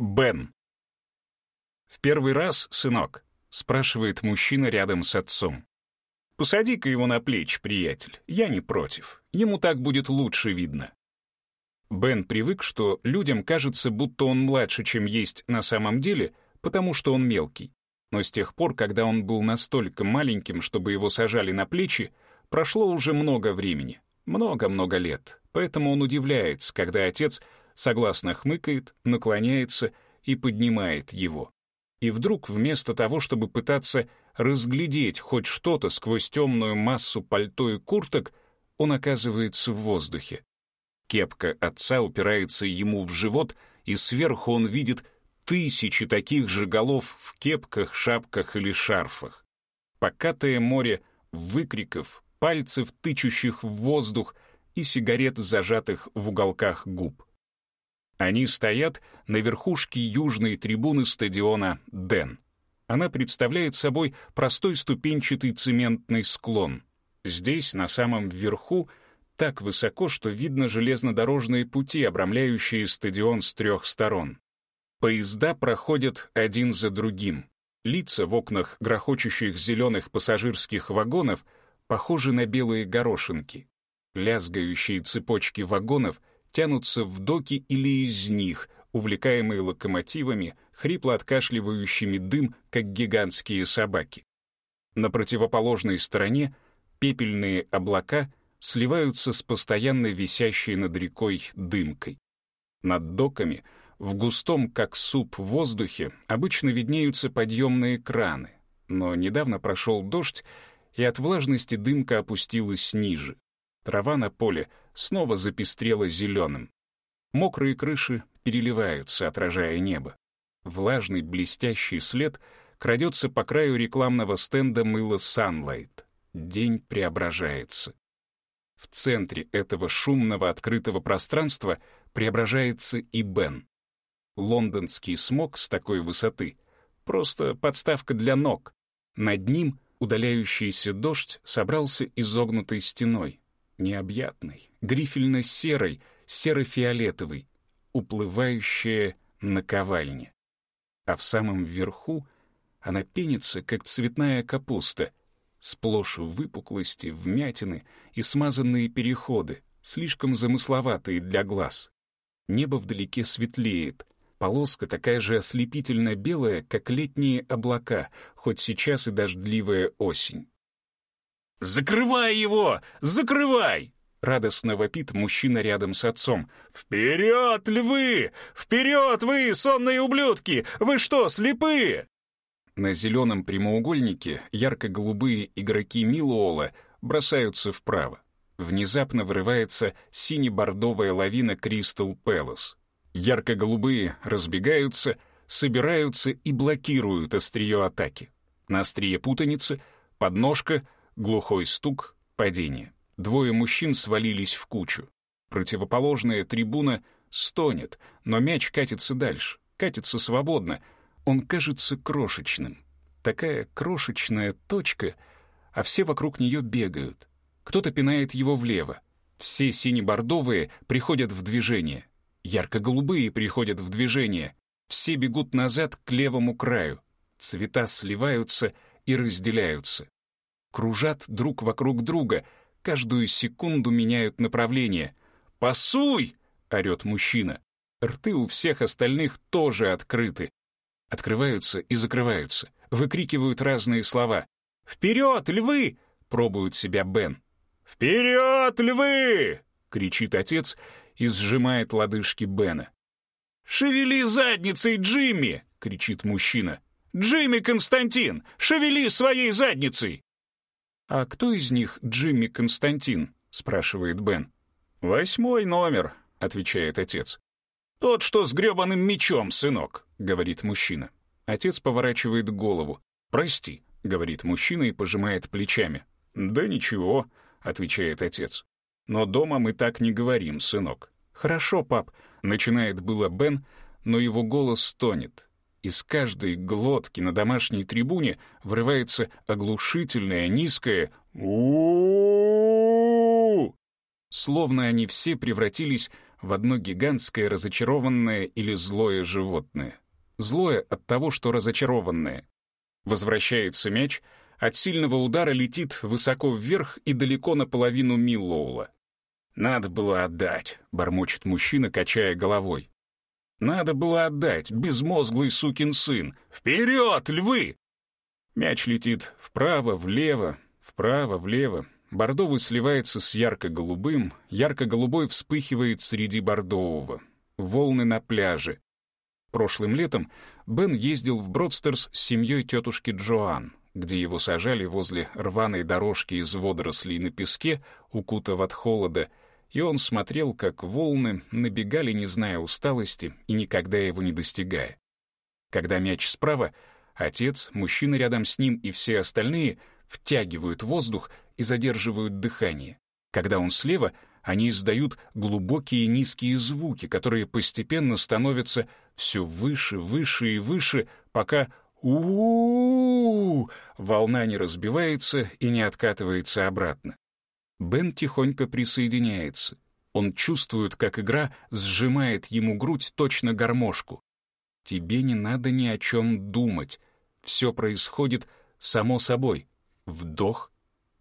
Бен. «В первый раз, сынок?» — спрашивает мужчина рядом с отцом. «Посади-ка его на плечи, приятель. Я не против. Ему так будет лучше видно». Бен привык, что людям кажется, будто он младше, чем есть на самом деле, потому что он мелкий. Но с тех пор, когда он был настолько маленьким, чтобы его сажали на плечи, прошло уже много времени. Много-много лет. Поэтому он удивляется, когда отец согласно хмыкает, наклоняется и поднимает его. И вдруг вместо того, чтобы пытаться разглядеть хоть что-то сквозь темную массу пальто и курток, он оказывается в воздухе. Кепка отца упирается ему в живот, и сверху он видит тысячи таких же голов в кепках, шапках или шарфах. Покатое море выкриков, пальцев, тычущих в воздух, и сигарет, зажатых в уголках губ. Они стоят на верхушке южной трибуны стадиона «Ден». Она представляет собой простой ступенчатый цементный склон. Здесь, на самом верху, так высоко, что видно железнодорожные пути, обрамляющие стадион с трех сторон. Поезда проходят один за другим. Лица в окнах грохочущих зеленых пассажирских вагонов похожи на белые горошинки. Лязгающие цепочки вагонов тянутся в доки или из них, увлекаемые локомотивами, хрипло откашливающими дым, как гигантские собаки. На противоположной стороне пепельные облака сливаются с постоянно висящей над рекой дымкой. Над доками, в густом, как суп, воздухе обычно виднеются подъемные краны, но недавно прошел дождь, и от влажности дымка опустилась ниже. Трава на поле снова запестрела зеленым. Мокрые крыши переливаются, отражая небо. Влажный блестящий след крадется по краю рекламного стенда мыла Sunlight. День преображается. В центре этого шумного открытого пространства преображается и Бен. Лондонский смог с такой высоты — просто подставка для ног. Над ним удаляющийся дождь собрался изогнутой стеной, необъятной, грифельно-серой, серо-фиолетовой, уплывающая на ковальне. А в самом верху она пенится, как цветная капуста, сплошь выпуклости, вмятины и смазанные переходы, слишком замысловатые для глаз. Небо вдалеке светлеет, полоска такая же ослепительно белая, как летние облака, хоть сейчас и дождливая осень. «Закрывай его! Закрывай!» Радостно вопит мужчина рядом с отцом. «Вперед, львы! Вперед, вы, сонные ублюдки! Вы что, слепые?» На зеленом прямоугольнике ярко-голубые игроки Милуола бросаются вправо. Внезапно вырывается сине-бордовая лавина Кристал Пэлас. Ярко-голубые разбегаются, собираются и блокируют острие атаки. На острие путаницы — подножка — Глухой стук, падение. Двое мужчин свалились в кучу. Противоположная трибуна стонет, но мяч катится дальше, катится свободно. Он кажется крошечным. Такая крошечная точка, а все вокруг нее бегают. Кто-то пинает его влево. Все сине-бордовые приходят в движение. Ярко-голубые приходят в движение. Все бегут назад к левому краю. Цвета сливаются и разделяются кружат друг вокруг друга, каждую секунду меняют направление. «Пасуй!» — орёт мужчина. Рты у всех остальных тоже открыты. Открываются и закрываются, выкрикивают разные слова. «Вперед, львы!» — пробуют себя Бен. «Вперед, львы!» — кричит отец и сжимает лодыжки Бена. «Шевели задницей, Джимми!» — кричит мужчина. «Джимми Константин, шевели своей задницей!» «А кто из них Джимми Константин?» — спрашивает Бен. «Восьмой номер», — отвечает отец. «Тот, что с грёбаным мечом, сынок», — говорит мужчина. Отец поворачивает голову. «Прости», — говорит мужчина и пожимает плечами. «Да ничего», — отвечает отец. «Но дома мы так не говорим, сынок». «Хорошо, пап», — начинает было Бен, но его голос тонет. Из каждой глотки на домашней трибуне врывается оглушительное низкое у Словно они все превратились в одно гигантское разочарованное или злое животное. Злое от того, что разочарованное. Возвращается мяч, от сильного удара летит высоко вверх и далеко наполовину Миллоула. «Надо было отдать», — бормочет мужчина, качая головой. «Надо было отдать, безмозглый сукин сын! Вперед, львы!» Мяч летит вправо, влево, вправо, влево. Бордовый сливается с ярко-голубым, ярко-голубой вспыхивает среди бордового. Волны на пляже. Прошлым летом Бен ездил в Бродстерс с семьей тетушки Джоан, где его сажали возле рваной дорожки из водорослей на песке, укутав от холода, и он смотрел, как волны набегали, не зная усталости и никогда его не достигая. Когда мяч справа, отец, мужчина рядом с ним и все остальные втягивают воздух и задерживают дыхание. Когда он слева, они издают глубокие низкие звуки, которые постепенно становятся все выше, выше и выше, пока у, -у, -у, волна не разбивается и не откатывается обратно. Бен тихонько присоединяется. Он чувствует, как игра сжимает ему грудь точно гармошку. Тебе не надо ни о чем думать. Все происходит само собой. Вдох,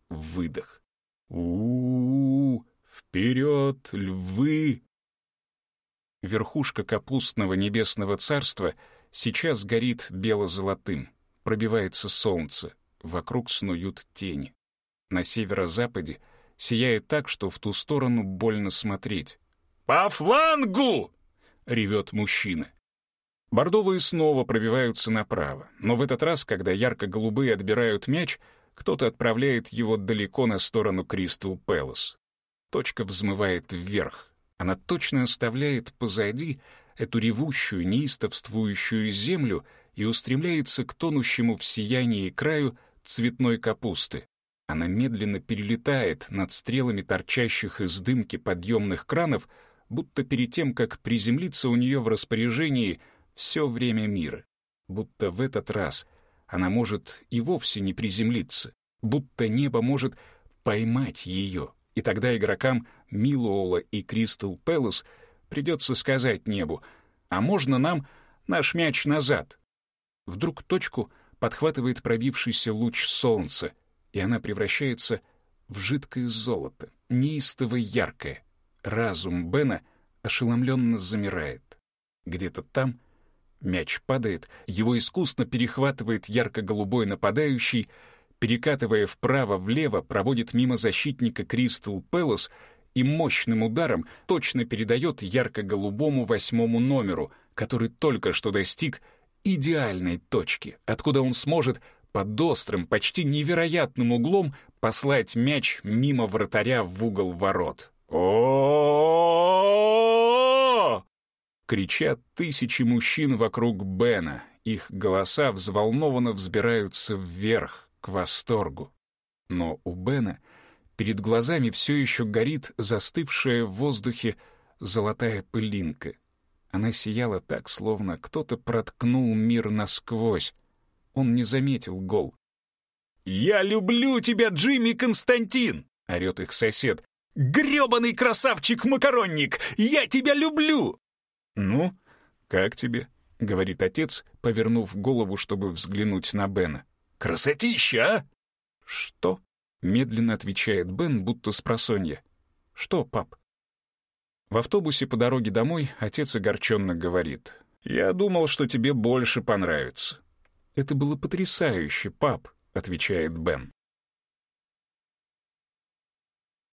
выдох. у у, -у вперед, львы! Верхушка капустного небесного царства сейчас горит бело-золотым. Пробивается солнце, вокруг снуют тени. На северо-западе сияет так, что в ту сторону больно смотреть. «По флангу!» — ревет мужчина. Бордовые снова пробиваются направо, но в этот раз, когда ярко-голубые отбирают мяч, кто-то отправляет его далеко на сторону Кристал Пэлас. Точка взмывает вверх. Она точно оставляет позади эту ревущую, неистовствующую землю и устремляется к тонущему в сиянии краю цветной капусты. Она медленно перелетает над стрелами торчащих из дымки подъемных кранов, будто перед тем, как приземлиться у нее в распоряжении все время мира. Будто в этот раз она может и вовсе не приземлиться, будто небо может поймать ее, и тогда игрокам Милуола и Кристал Пэлас придется сказать небу, а можно нам наш мяч назад? Вдруг точку подхватывает пробившийся луч солнца, и она превращается в жидкое золото, неистово яркое. Разум Бена ошеломленно замирает. Где-то там мяч падает, его искусно перехватывает ярко-голубой нападающий, перекатывая вправо-влево, проводит мимо защитника Кристал Пэлас и мощным ударом точно передает ярко-голубому восьмому номеру, который только что достиг идеальной точки, откуда он сможет под острым, почти невероятным углом послать мяч мимо вратаря в угол ворот. о кричат тысячи мужчин вокруг Бена. Их голоса взволнованно взбираются вверх, к восторгу. Но у Бена перед глазами все еще горит застывшая в воздухе золотая пылинка. Она сияла так, словно кто-то проткнул мир насквозь, он не заметил гол. «Я люблю тебя, Джимми Константин!» — орёт их сосед. «Грёбаный красавчик-макаронник! Я тебя люблю!» «Ну, как тебе?» — говорит отец, повернув голову, чтобы взглянуть на Бена. «Красотища, а?» «Что?» — медленно отвечает Бен, будто с просонья. «Что, пап?» В автобусе по дороге домой отец огорченно говорит. «Я думал, что тебе больше понравится». «Это было потрясающе, пап», — отвечает Бен.